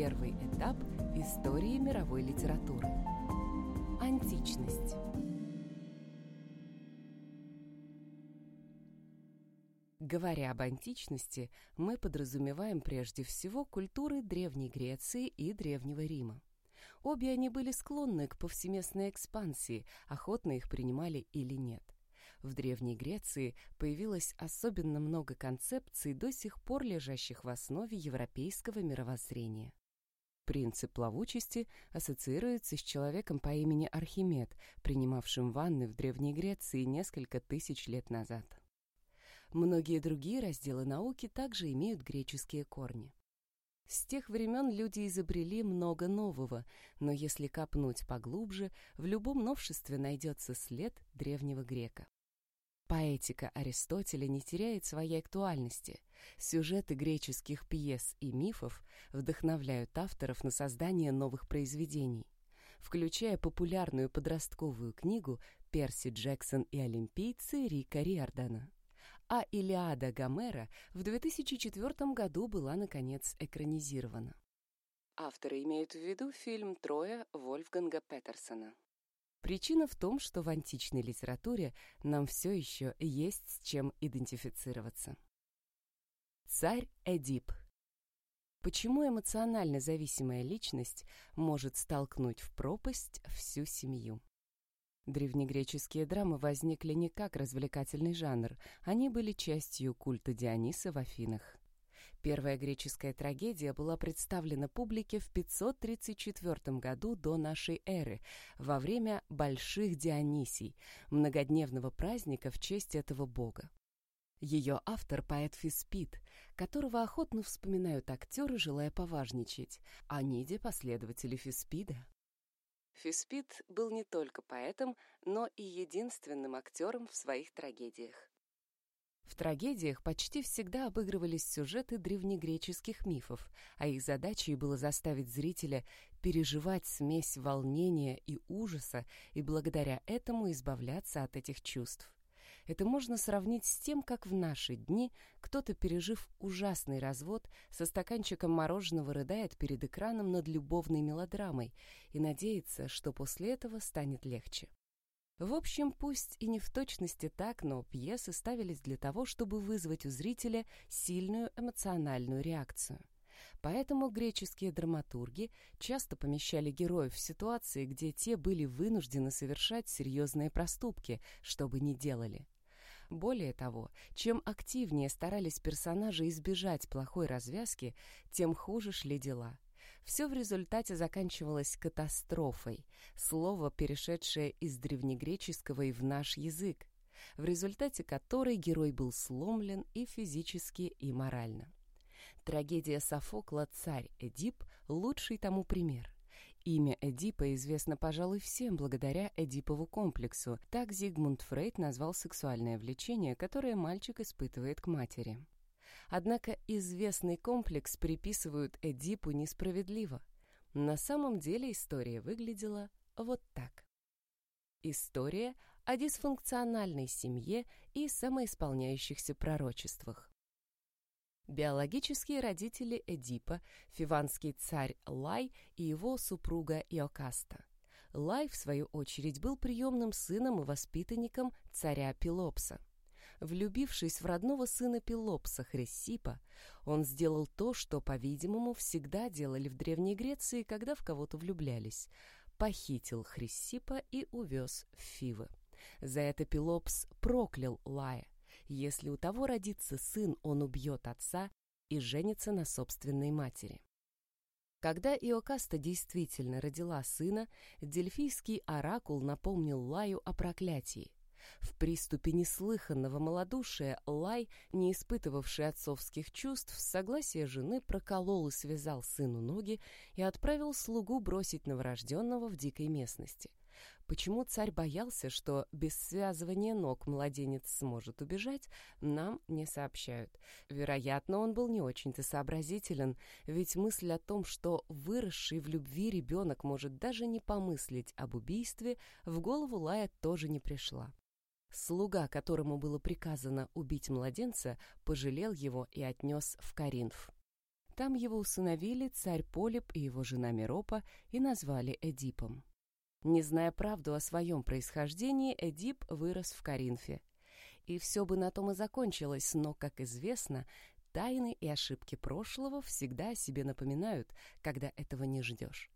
Первый этап истории мировой литературы. Античность. Говоря об античности, мы подразумеваем прежде всего культуры Древней Греции и Древнего Рима. Обе они были склонны к повсеместной экспансии, охотно их принимали или нет. В Древней Греции появилось особенно много концепций, до сих пор лежащих в основе европейского мировоззрения. Принцип плавучести ассоциируется с человеком по имени Архимед, принимавшим ванны в Древней Греции несколько тысяч лет назад. Многие другие разделы науки также имеют греческие корни. С тех времен люди изобрели много нового, но если копнуть поглубже, в любом новшестве найдется след древнего грека. Поэтика Аристотеля не теряет своей актуальности. Сюжеты греческих пьес и мифов вдохновляют авторов на создание новых произведений. Включая популярную подростковую книгу «Перси Джексон и олимпийцы» Рика Риордана а «Илиада» Гомера в 2004 году была, наконец, экранизирована. Авторы имеют в виду фильм «Троя» Вольфганга Петерсона. Причина в том, что в античной литературе нам все еще есть с чем идентифицироваться. Царь Эдип. Почему эмоционально зависимая личность может столкнуть в пропасть всю семью? Древнегреческие драмы возникли не как развлекательный жанр, они были частью культа Диониса в Афинах. Первая греческая трагедия была представлена публике в 534 году до нашей эры, во время Больших Дионисий, многодневного праздника в честь этого бога. Ее автор — поэт Фиспит, которого охотно вспоминают актеры, желая поважничать, а Ниде — последователи Фиспида. Фиспит был не только поэтом, но и единственным актером в своих трагедиях. В трагедиях почти всегда обыгрывались сюжеты древнегреческих мифов, а их задачей было заставить зрителя переживать смесь волнения и ужаса и благодаря этому избавляться от этих чувств. Это можно сравнить с тем, как в наши дни кто-то, пережив ужасный развод, со стаканчиком мороженого рыдает перед экраном над любовной мелодрамой и надеется, что после этого станет легче. В общем, пусть и не в точности так, но пьесы ставились для того, чтобы вызвать у зрителя сильную эмоциональную реакцию. Поэтому греческие драматурги часто помещали героев в ситуации, где те были вынуждены совершать серьезные проступки, чтобы не делали. Более того, чем активнее старались персонажи избежать плохой развязки, тем хуже шли дела. Все в результате заканчивалось катастрофой, слово, перешедшее из древнегреческого и в наш язык, в результате которой герой был сломлен и физически, и морально. Трагедия Софокла «Царь Эдип» — лучший тому пример. Имя Эдипа известно, пожалуй, всем благодаря Эдипову комплексу. Так Зигмунд Фрейд назвал сексуальное влечение, которое мальчик испытывает к матери. Однако известный комплекс приписывают Эдипу несправедливо. На самом деле история выглядела вот так. История о дисфункциональной семье и самоисполняющихся пророчествах. Биологические родители Эдипа, фиванский царь Лай и его супруга Иокаста. Лай, в свою очередь, был приемным сыном и воспитанником царя Пелопса. Влюбившись в родного сына Пелопса Хриссипа, он сделал то, что, по-видимому, всегда делали в Древней Греции, когда в кого-то влюблялись. Похитил Хриссипа и увез в Фивы. За это Пелопс проклял Лая. Если у того родится сын, он убьет отца и женится на собственной матери. Когда Иокаста действительно родила сына, дельфийский оракул напомнил Лаю о проклятии. В приступе неслыханного малодушия Лай, не испытывавший отцовских чувств, с согласия жены проколол и связал сыну ноги и отправил слугу бросить новорожденного в дикой местности. Почему царь боялся, что без связывания ног младенец сможет убежать, нам не сообщают. Вероятно, он был не очень-то сообразителен, ведь мысль о том, что выросший в любви ребенок может даже не помыслить об убийстве, в голову Лая тоже не пришла. Слуга, которому было приказано убить младенца, пожалел его и отнес в Каринф. Там его усыновили царь Полип и его жена Миропа и назвали Эдипом. Не зная правду о своем происхождении, Эдип вырос в Коринфе. И все бы на том и закончилось, но, как известно, тайны и ошибки прошлого всегда о себе напоминают, когда этого не ждешь.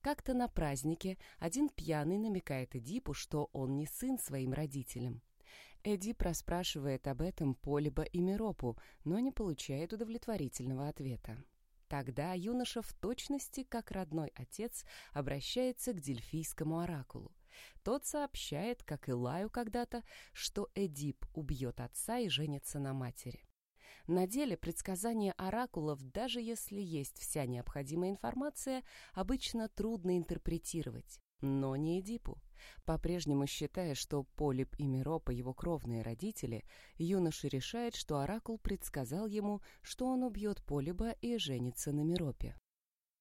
Как-то на празднике один пьяный намекает Эдипу, что он не сын своим родителям. Эдип расспрашивает об этом Полиба и Миропу, но не получает удовлетворительного ответа. Тогда юноша в точности, как родной отец, обращается к дельфийскому оракулу. Тот сообщает, как и Лаю когда-то, что Эдип убьет отца и женится на матери. На деле предсказания оракулов, даже если есть вся необходимая информация, обычно трудно интерпретировать. Но не Эдипу. По-прежнему считая, что Полип и Миропа его кровные родители, юноша решает, что Оракул предсказал ему, что он убьет Полиба и женится на Миропе.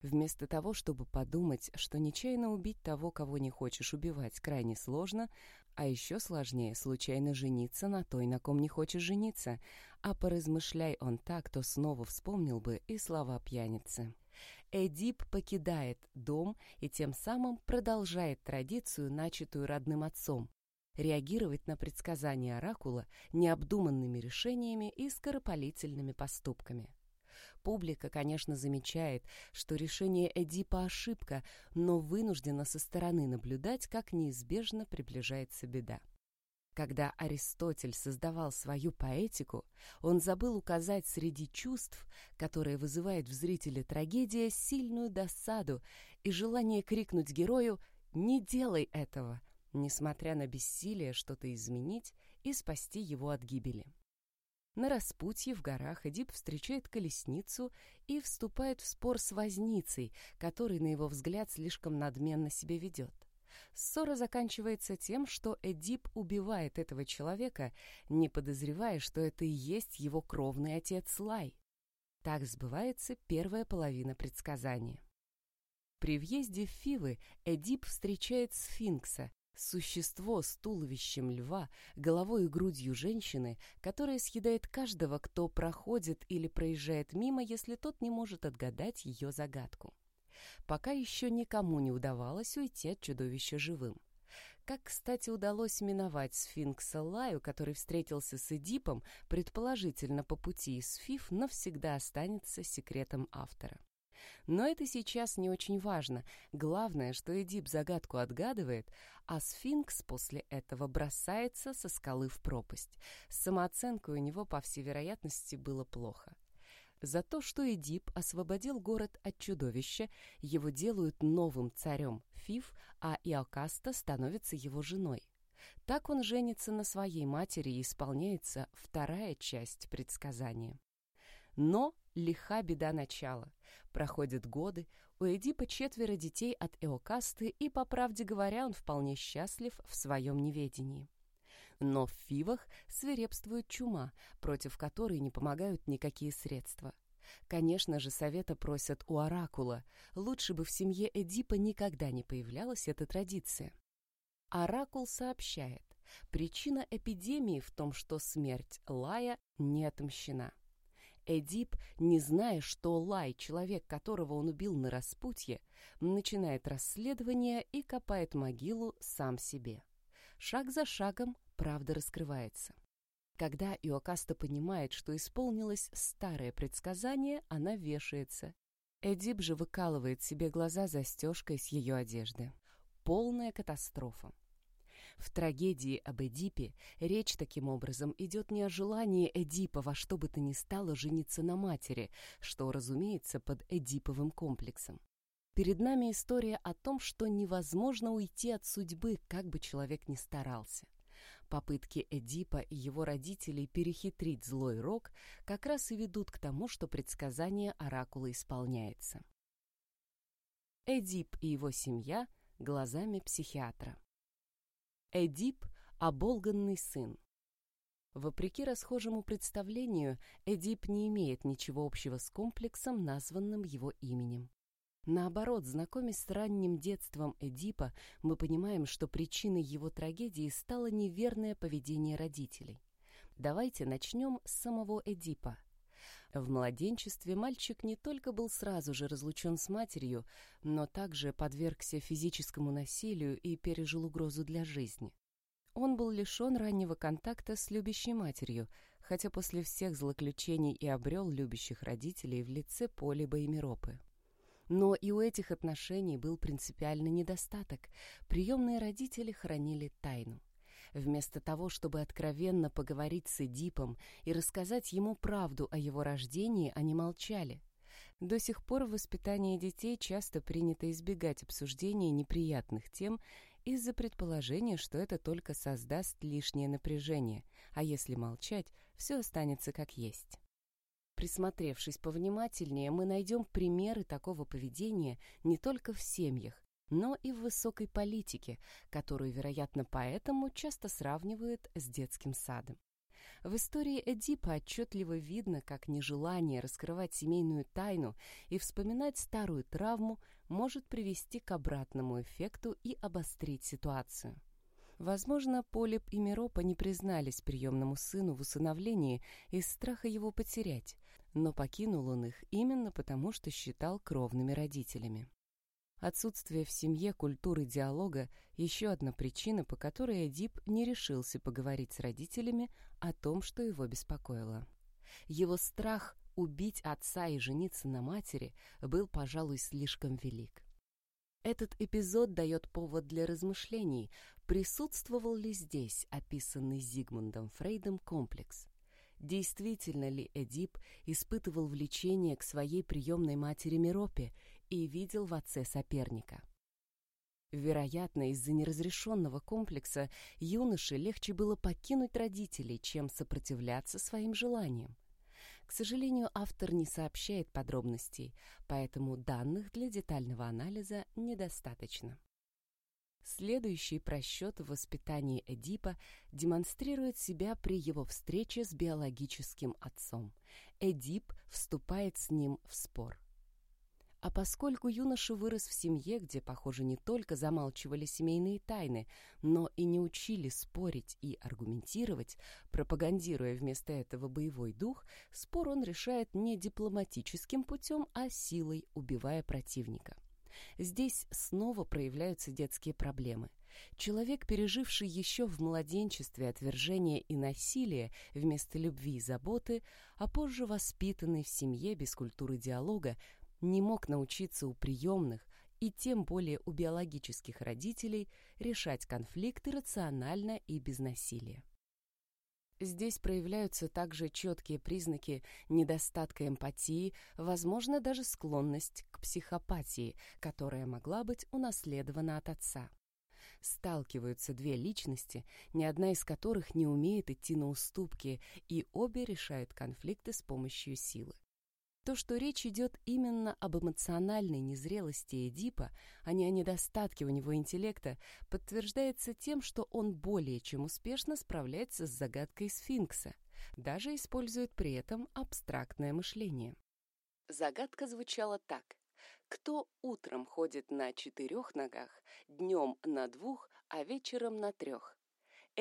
Вместо того, чтобы подумать, что нечаянно убить того, кого не хочешь убивать, крайне сложно, а еще сложнее случайно жениться на той, на ком не хочешь жениться, а поразмышляй он так, то снова вспомнил бы и слова пьяницы. Эдип покидает дом и тем самым продолжает традицию, начатую родным отцом, реагировать на предсказания оракула необдуманными решениями и скоропалительными поступками. Публика, конечно, замечает, что решение Эдипа – ошибка, но вынуждена со стороны наблюдать, как неизбежно приближается беда. Когда Аристотель создавал свою поэтику, он забыл указать среди чувств, которые вызывает в зрителе трагедия, сильную досаду и желание крикнуть герою «Не делай этого!», несмотря на бессилие что-то изменить и спасти его от гибели. На распутье в горах Эдип встречает колесницу и вступает в спор с возницей, который, на его взгляд, слишком надменно себя ведет. Ссора заканчивается тем, что Эдип убивает этого человека, не подозревая, что это и есть его кровный отец Лай. Так сбывается первая половина предсказания. При въезде в Фивы Эдип встречает сфинкса, существо с туловищем льва, головой и грудью женщины, которая съедает каждого, кто проходит или проезжает мимо, если тот не может отгадать ее загадку пока еще никому не удавалось уйти от чудовища живым. Как, кстати, удалось миновать сфинкса Лаю, который встретился с Эдипом, предположительно по пути из Фиф, навсегда останется секретом автора. Но это сейчас не очень важно. Главное, что Эдип загадку отгадывает, а сфинкс после этого бросается со скалы в пропасть. С самооценкой у него, по всей вероятности, было плохо. За то, что Эдип освободил город от чудовища, его делают новым царем Фив, а Иокаста становится его женой. Так он женится на своей матери и исполняется вторая часть предсказания. Но лиха беда начала. Проходят годы, у Эдипа четверо детей от Эокасты, и, по правде говоря, он вполне счастлив в своем неведении. Но в Фивах свирепствует чума, против которой не помогают никакие средства. Конечно же, совета просят у оракула. Лучше бы в семье Эдипа никогда не появлялась эта традиция. Оракул сообщает, причина эпидемии в том, что смерть Лая не отомщена. Эдип, не зная, что Лай, человек, которого он убил на распутье, начинает расследование и копает могилу сам себе. Шаг за шагом правда раскрывается. Когда Иокаста понимает, что исполнилось старое предсказание, она вешается. Эдип же выкалывает себе глаза застежкой с ее одежды. Полная катастрофа. В трагедии об Эдипе речь таким образом идет не о желании Эдипа во что бы то ни стало жениться на матери, что, разумеется, под Эдиповым комплексом. Перед нами история о том, что невозможно уйти от судьбы, как бы человек ни старался. Попытки Эдипа и его родителей перехитрить злой рок как раз и ведут к тому, что предсказание оракула исполняется. Эдип и его семья глазами психиатра. Эдип – оболганный сын. Вопреки расхожему представлению, Эдип не имеет ничего общего с комплексом, названным его именем. Наоборот, знакомясь с ранним детством Эдипа, мы понимаем, что причиной его трагедии стало неверное поведение родителей. Давайте начнем с самого Эдипа. В младенчестве мальчик не только был сразу же разлучен с матерью, но также подвергся физическому насилию и пережил угрозу для жизни. Он был лишен раннего контакта с любящей матерью, хотя после всех злоключений и обрел любящих родителей в лице Полиба и. Но и у этих отношений был принципиальный недостаток. Приемные родители хранили тайну. Вместо того, чтобы откровенно поговорить с Эдипом и рассказать ему правду о его рождении, они молчали. До сих пор в воспитании детей часто принято избегать обсуждения неприятных тем из-за предположения, что это только создаст лишнее напряжение, а если молчать, все останется как есть. Присмотревшись повнимательнее, мы найдем примеры такого поведения не только в семьях, но и в высокой политике, которую, вероятно, поэтому часто сравнивают с детским садом. В истории Эдипа отчетливо видно, как нежелание раскрывать семейную тайну и вспоминать старую травму может привести к обратному эффекту и обострить ситуацию. Возможно, Полип и Миропа не признались приемному сыну в усыновлении из страха его потерять, но покинул он их именно потому, что считал кровными родителями. Отсутствие в семье культуры диалога – еще одна причина, по которой Эдип не решился поговорить с родителями о том, что его беспокоило. Его страх убить отца и жениться на матери был, пожалуй, слишком велик. Этот эпизод дает повод для размышлений, присутствовал ли здесь описанный Зигмундом Фрейдом комплекс. Действительно ли Эдип испытывал влечение к своей приемной матери Миропе и видел в отце соперника. Вероятно, из-за неразрешенного комплекса юноше легче было покинуть родителей, чем сопротивляться своим желаниям. К сожалению, автор не сообщает подробностей, поэтому данных для детального анализа недостаточно. Следующий просчет в воспитании Эдипа демонстрирует себя при его встрече с биологическим отцом. Эдип вступает с ним в спор. А поскольку юноша вырос в семье, где, похоже, не только замалчивали семейные тайны, но и не учили спорить и аргументировать, пропагандируя вместо этого боевой дух, спор он решает не дипломатическим путем, а силой, убивая противника. Здесь снова проявляются детские проблемы. Человек, переживший еще в младенчестве отвержение и насилие вместо любви и заботы, а позже воспитанный в семье без культуры диалога, не мог научиться у приемных и тем более у биологических родителей решать конфликты рационально и без насилия. Здесь проявляются также четкие признаки недостатка эмпатии, возможно, даже склонность к психопатии, которая могла быть унаследована от отца. Сталкиваются две личности, ни одна из которых не умеет идти на уступки, и обе решают конфликты с помощью силы. То, что речь идет именно об эмоциональной незрелости Эдипа, а не о недостатке у него интеллекта, подтверждается тем, что он более чем успешно справляется с загадкой сфинкса, даже использует при этом абстрактное мышление. Загадка звучала так. Кто утром ходит на четырех ногах, днем на двух, а вечером на трех?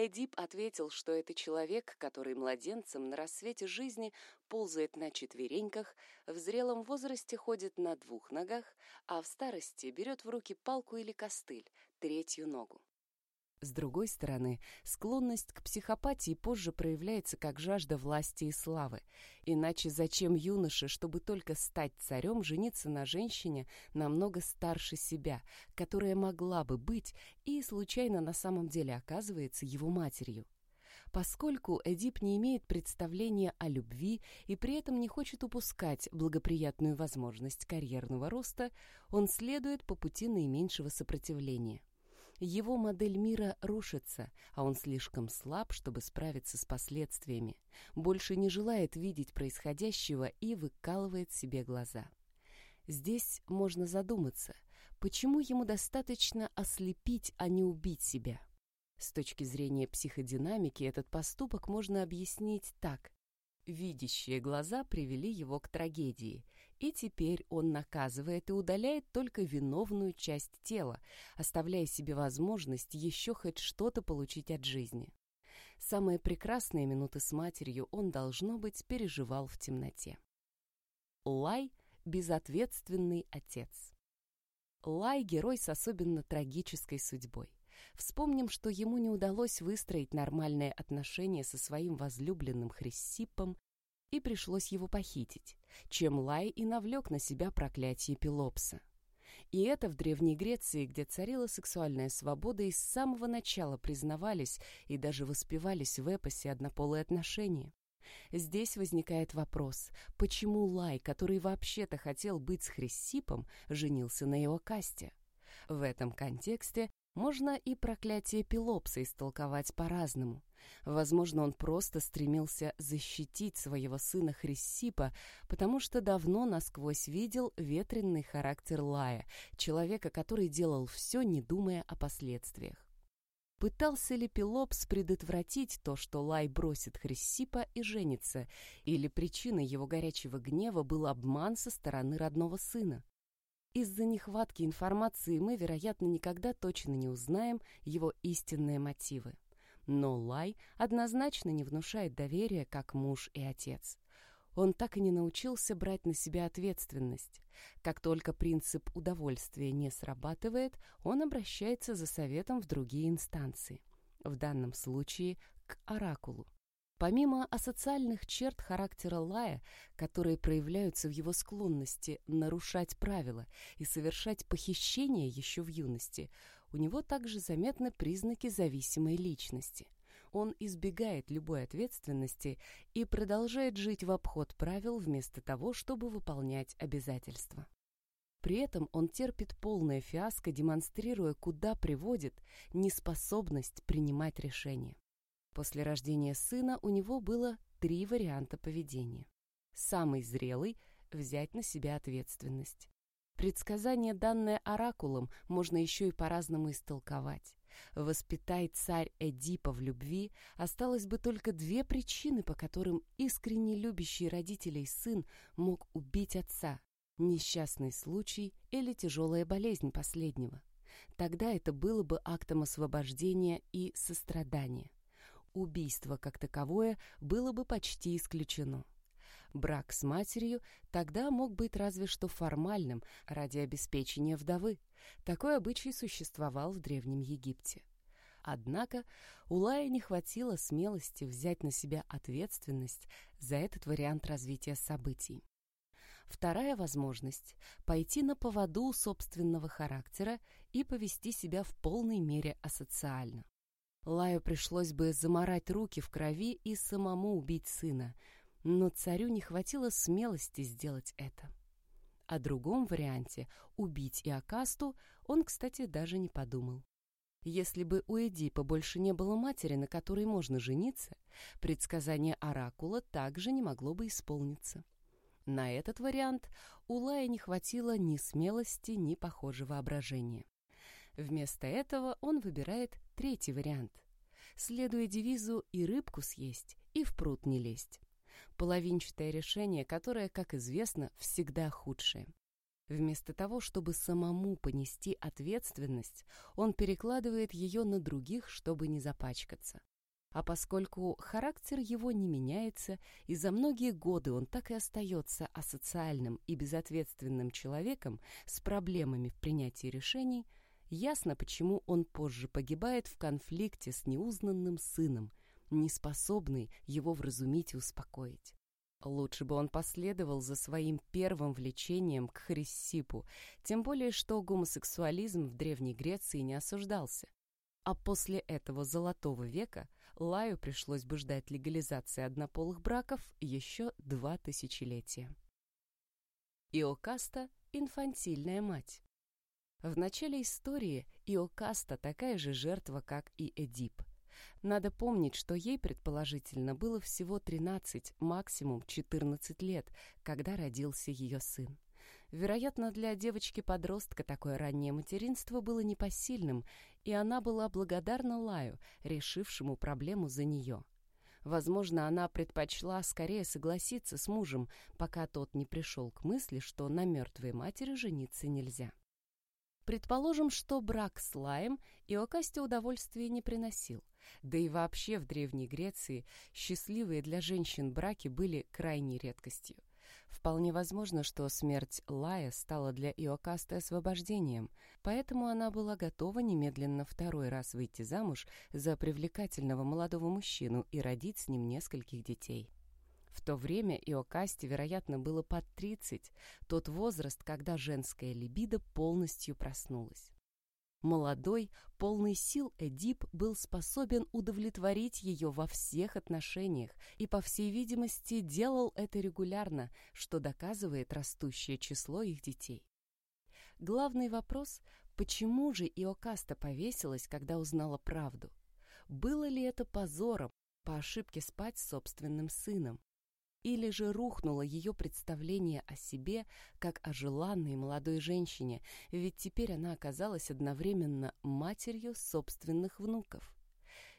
Эдип ответил, что это человек, который младенцем на рассвете жизни ползает на четвереньках, в зрелом возрасте ходит на двух ногах, а в старости берет в руки палку или костыль, третью ногу. С другой стороны, склонность к психопатии позже проявляется как жажда власти и славы. Иначе зачем юноше, чтобы только стать царем, жениться на женщине намного старше себя, которая могла бы быть и случайно на самом деле оказывается его матерью? Поскольку Эдип не имеет представления о любви и при этом не хочет упускать благоприятную возможность карьерного роста, он следует по пути наименьшего сопротивления. Его модель мира рушится, а он слишком слаб, чтобы справиться с последствиями, больше не желает видеть происходящего и выкалывает себе глаза. Здесь можно задуматься, почему ему достаточно ослепить, а не убить себя. С точки зрения психодинамики этот поступок можно объяснить так. Видящие глаза привели его к трагедии, и теперь он наказывает и удаляет только виновную часть тела, оставляя себе возможность еще хоть что-то получить от жизни. Самые прекрасные минуты с матерью он, должно быть, переживал в темноте. Лай – безответственный отец. Лай – герой с особенно трагической судьбой. Вспомним, что ему не удалось выстроить нормальные отношения со своим возлюбленным Хриссипом, и пришлось его похитить, чем Лай и навлек на себя проклятие Пелопса. И это в Древней Греции, где царила сексуальная свобода, и с самого начала признавались и даже воспевались в эпосе однополые отношения. Здесь возникает вопрос, почему Лай, который вообще-то хотел быть с Хриссипом, женился на его касте? В этом контексте можно и проклятие Пелопса истолковать по-разному. Возможно, он просто стремился защитить своего сына Хриссипа, потому что давно насквозь видел ветренный характер Лая, человека, который делал все, не думая о последствиях. Пытался ли Пелопс предотвратить то, что Лай бросит Хриссипа и женится, или причиной его горячего гнева был обман со стороны родного сына? Из-за нехватки информации мы, вероятно, никогда точно не узнаем его истинные мотивы. Но Лай однозначно не внушает доверия как муж и отец. Он так и не научился брать на себя ответственность. Как только принцип удовольствия не срабатывает, он обращается за советом в другие инстанции. В данном случае к оракулу. Помимо асоциальных черт характера Лая, которые проявляются в его склонности нарушать правила и совершать похищения еще в юности, у него также заметны признаки зависимой личности. Он избегает любой ответственности и продолжает жить в обход правил вместо того, чтобы выполнять обязательства. При этом он терпит полное фиаско, демонстрируя, куда приводит неспособность принимать решения. После рождения сына у него было три варианта поведения. Самый зрелый – взять на себя ответственность. Предсказание, данное оракулом, можно еще и по-разному истолковать. Воспитай царь Эдипа в любви, осталось бы только две причины, по которым искренне любящий родителей сын мог убить отца – несчастный случай или тяжелая болезнь последнего. Тогда это было бы актом освобождения и сострадания убийство как таковое было бы почти исключено. Брак с матерью тогда мог быть разве что формальным ради обеспечения вдовы. Такой обычай существовал в Древнем Египте. Однако у Лая не хватило смелости взять на себя ответственность за этот вариант развития событий. Вторая возможность – пойти на поводу собственного характера и повести себя в полной мере асоциально. Лаю пришлось бы заморать руки в крови и самому убить сына, но царю не хватило смелости сделать это. О другом варианте — убить Иокасту — он, кстати, даже не подумал. Если бы у Эдипа больше не было матери, на которой можно жениться, предсказание Оракула также не могло бы исполниться. На этот вариант у Лая не хватило ни смелости, ни похожего воображения. Вместо этого он выбирает третий вариант. Следуя девизу «и рыбку съесть, и в пруд не лезть». Половинчатое решение, которое, как известно, всегда худшее. Вместо того, чтобы самому понести ответственность, он перекладывает ее на других, чтобы не запачкаться. А поскольку характер его не меняется, и за многие годы он так и остается асоциальным и безответственным человеком с проблемами в принятии решений – Ясно, почему он позже погибает в конфликте с неузнанным сыном, неспособный его вразумить и успокоить. Лучше бы он последовал за своим первым влечением к Хриссипу, тем более что гомосексуализм в Древней Греции не осуждался. А после этого золотого века Лаю пришлось бы ждать легализации однополых браков еще два тысячелетия. Иокаста – инфантильная мать. В начале истории Иокаста такая же жертва, как и Эдип. Надо помнить, что ей, предположительно, было всего 13, максимум 14 лет, когда родился ее сын. Вероятно, для девочки-подростка такое раннее материнство было непосильным, и она была благодарна Лаю, решившему проблему за нее. Возможно, она предпочла скорее согласиться с мужем, пока тот не пришел к мысли, что на мертвой матери жениться нельзя. Предположим, что брак с Лаем Иокасте удовольствия не приносил. Да и вообще в Древней Греции счастливые для женщин браки были крайней редкостью. Вполне возможно, что смерть Лая стала для Иокасты освобождением, поэтому она была готова немедленно второй раз выйти замуж за привлекательного молодого мужчину и родить с ним нескольких детей. В то время Иокасте, вероятно, было под 30, тот возраст, когда женская либидо полностью проснулась. Молодой, полный сил Эдип был способен удовлетворить ее во всех отношениях и, по всей видимости, делал это регулярно, что доказывает растущее число их детей. Главный вопрос – почему же Иокаста повесилась, когда узнала правду? Было ли это позором по ошибке спать с собственным сыном? Или же рухнуло ее представление о себе как о желанной молодой женщине, ведь теперь она оказалась одновременно матерью собственных внуков.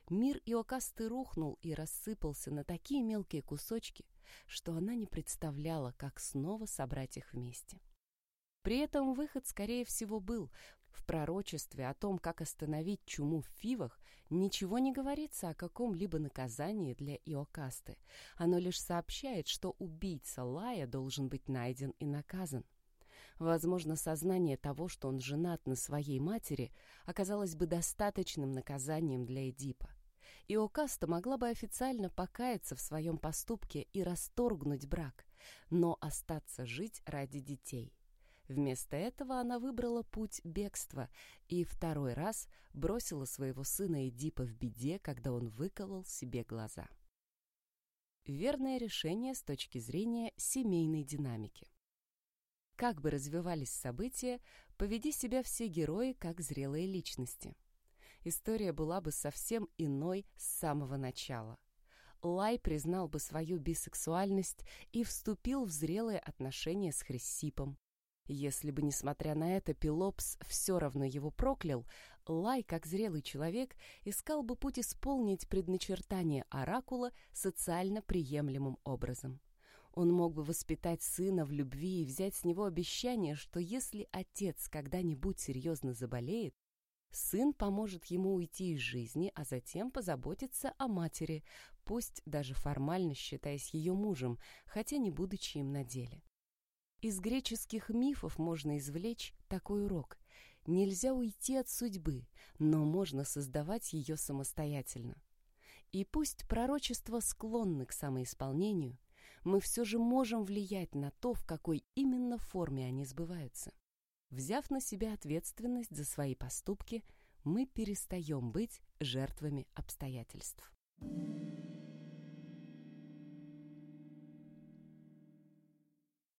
Мир Иокасты рухнул и рассыпался на такие мелкие кусочки, что она не представляла, как снова собрать их вместе. При этом выход, скорее всего, был, в пророчестве о том, как остановить чуму в Фивах, ничего не говорится о каком-либо наказании для Иокасты. Оно лишь сообщает, что убийца Лая должен быть найден и наказан. Возможно, сознание того, что он женат на своей матери, оказалось бы достаточным наказанием для Эдипа. Иокаста могла бы официально покаяться в своем поступке и расторгнуть брак, но остаться жить ради детей. Вместо этого она выбрала путь бегства и второй раз бросила своего сына Эдипа в беде, когда он выколол себе глаза. Верное решение с точки зрения семейной динамики. Как бы развивались события, поведи себя все герои как зрелые личности. История была бы совсем иной с самого начала. Лай признал бы свою бисексуальность и вступил в зрелые отношения с Хриссипом. Если бы, несмотря на это, Пелопс все равно его проклял, Лай, как зрелый человек, искал бы путь исполнить предначертание Оракула социально приемлемым образом. Он мог бы воспитать сына в любви и взять с него обещание, что если отец когда-нибудь серьезно заболеет, сын поможет ему уйти из жизни, а затем позаботиться о матери, пусть даже формально считаясь ее мужем, хотя не будучи им на деле. Из греческих мифов можно извлечь такой урок. Нельзя уйти от судьбы, но можно создавать ее самостоятельно. И пусть пророчества склонны к самоисполнению, мы все же можем влиять на то, в какой именно форме они сбываются. Взяв на себя ответственность за свои поступки, мы перестаем быть жертвами обстоятельств. Thank you.